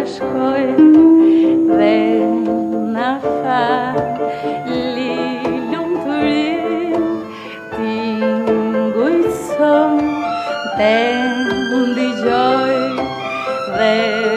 башкой Венафа лилюм турин Тингуйсом Тенди джой Венафа